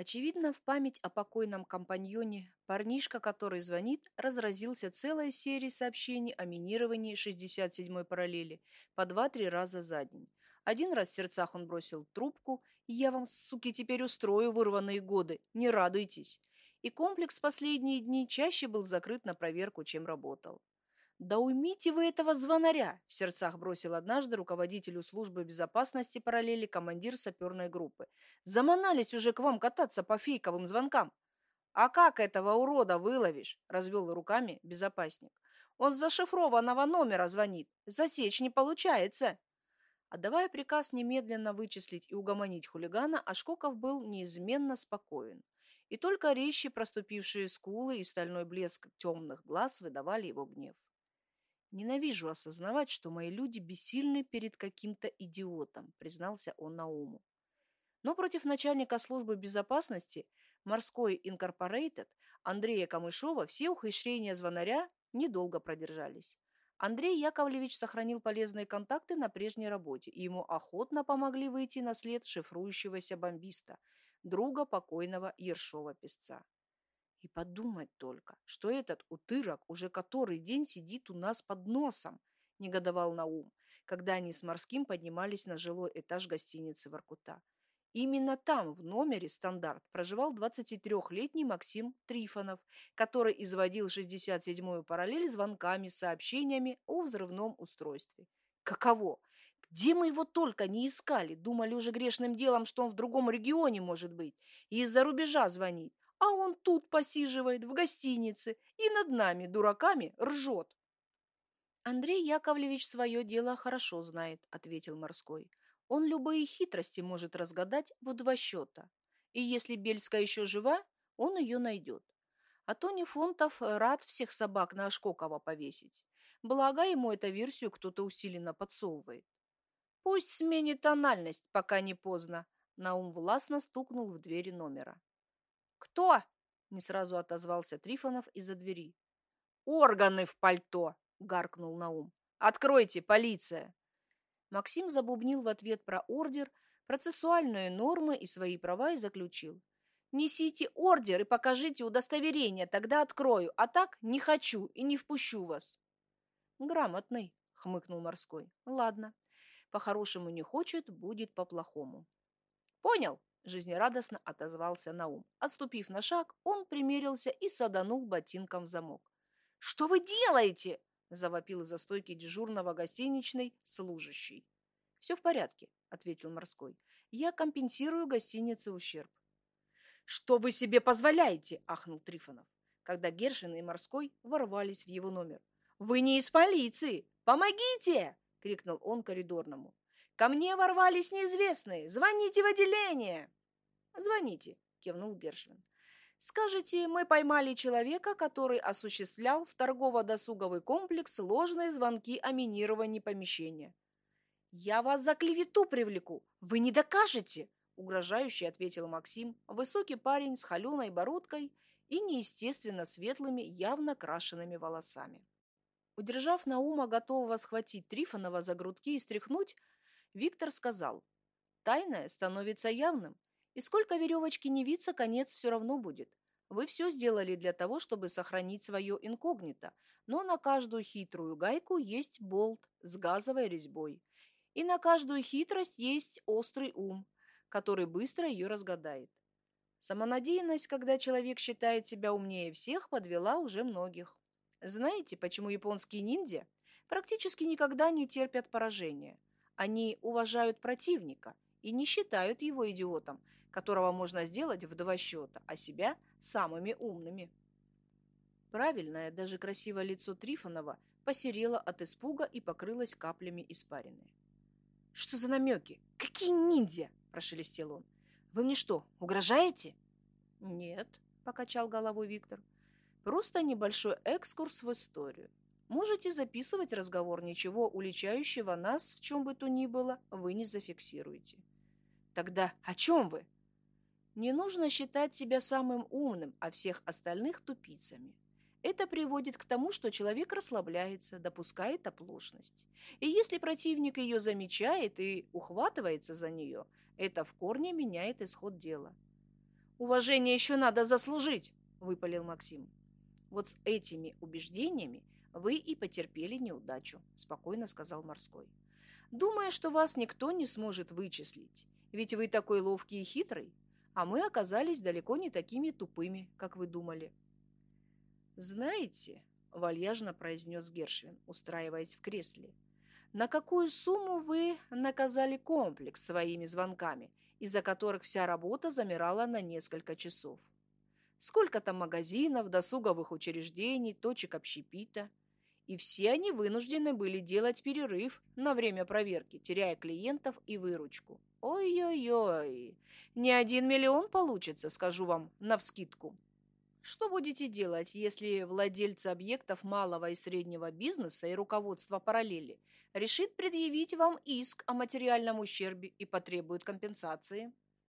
Очевидно, в память о покойном компаньоне парнишка, который звонит, разразился целой серией сообщений о минировании 67-й параллели по два-три раза за день. Один раз в сердцах он бросил трубку, «Я вам, суки, теперь устрою вырванные годы, не радуйтесь!» И комплекс последние дни чаще был закрыт на проверку, чем работал. «Да уймите вы этого звонаря!» – в сердцах бросил однажды руководителю службы безопасности параллели командир саперной группы. «Заманались уже к вам кататься по фейковым звонкам!» «А как этого урода выловишь?» – развел руками безопасник. «Он зашифрованного номера звонит. Засечь не получается!» Отдавая приказ немедленно вычислить и угомонить хулигана, Ашкоков был неизменно спокоен. И только резче проступившие скулы и стальной блеск темных глаз выдавали его гнев. Ненавижу осознавать, что мои люди бессильны перед каким-то идиотом, признался он Науму. Но против начальника службы безопасности морской инкорпорейтед Андрея Камышова все ухищрения звонаря недолго продержались. Андрей Яковлевич сохранил полезные контакты на прежней работе, и ему охотно помогли выйти на след шифрующегося бомбиста, друга покойного Ершова-песца. И подумать только, что этот утырок уже который день сидит у нас под носом, негодовал Наум, когда они с Морским поднимались на жилой этаж гостиницы Воркута. Именно там, в номере «Стандарт», проживал 23-летний Максим Трифонов, который изводил 67-ю параллель звонками, сообщениями о взрывном устройстве. Каково? Где мы его только не искали, думали уже грешным делом, что он в другом регионе может быть, и из-за рубежа звонит а он тут посиживает в гостинице и над нами, дураками, ржет. Андрей Яковлевич свое дело хорошо знает, ответил морской. Он любые хитрости может разгадать в два счета. И если Бельская еще жива, он ее найдет. А Тони Фунтов рад всех собак на Ашкокова повесить. Благо ему эту версию кто-то усиленно подсовывает. Пусть сменит тональность, пока не поздно. Наум властно стукнул в двери номера. «Кто?» – не сразу отозвался Трифонов из-за двери. «Органы в пальто!» – гаркнул Наум. «Откройте, полиция!» Максим забубнил в ответ про ордер, процессуальные нормы и свои права и заключил. «Несите ордер и покажите удостоверение, тогда открою, а так не хочу и не впущу вас». «Грамотный», — хмыкнул морской. «Ладно, по-хорошему не хочет, будет по-плохому». «Понял?» Жизнерадостно отозвался Наум. Отступив на шаг, он примерился и саданул ботинком в замок. «Что вы делаете?» – завопил из-за стойки дежурного гостиничный служащий. «Все в порядке», – ответил морской. «Я компенсирую гостинице ущерб». «Что вы себе позволяете?» – ахнул Трифонов, когда Гершин и морской ворвались в его номер. «Вы не из полиции! Помогите!» – крикнул он коридорному. «Ко мне ворвались неизвестные! Звоните в отделение!» «Звоните», – кивнул Гершвин. «Скажите, мы поймали человека, который осуществлял в торгово-досуговый комплекс ложные звонки о минировании помещения». «Я вас за клевету привлеку! Вы не докажете!» – угрожающе ответил Максим, высокий парень с холеной бородкой и неестественно светлыми, явно крашенными волосами. Удержав Наума, готового схватить Трифонова за грудки и стряхнуть, Виктор сказал, «Тайное становится явным. И сколько веревочки не виться, конец все равно будет. Вы все сделали для того, чтобы сохранить свое инкогнито, но на каждую хитрую гайку есть болт с газовой резьбой. И на каждую хитрость есть острый ум, который быстро ее разгадает. Самонадеянность, когда человек считает себя умнее всех, подвела уже многих. Знаете, почему японские ниндзя практически никогда не терпят поражения? Они уважают противника и не считают его идиотом, которого можно сделать в два счета, а себя самыми умными. Правильное, даже красивое лицо Трифонова посерело от испуга и покрылось каплями испарины. «Что за намеки? Какие ниндзя?» – прошелестел он. «Вы мне что, угрожаете?» «Нет», – покачал головой Виктор. «Просто небольшой экскурс в историю. Можете записывать разговор, ничего уличающего нас в чем бы то ни было вы не зафиксируете». «Тогда о чем вы?» Не нужно считать себя самым умным, а всех остальных тупицами. Это приводит к тому, что человек расслабляется, допускает оплошность. И если противник ее замечает и ухватывается за нее, это в корне меняет исход дела. Уважение еще надо заслужить, выпалил Максим. Вот с этими убеждениями вы и потерпели неудачу, спокойно сказал Морской. Думаю, что вас никто не сможет вычислить, ведь вы такой ловкий и хитрый, а мы оказались далеко не такими тупыми, как вы думали. Знаете, вальяжно произнес Гершвин, устраиваясь в кресле, на какую сумму вы наказали комплекс своими звонками, из-за которых вся работа замирала на несколько часов? Сколько там магазинов, досуговых учреждений, точек общепита? И все они вынуждены были делать перерыв на время проверки, теряя клиентов и выручку. Ой-ой-ой, не один миллион получится, скажу вам, навскидку. Что будете делать, если владельцы объектов малого и среднего бизнеса и руководство параллели решит предъявить вам иск о материальном ущербе и потребует компенсации?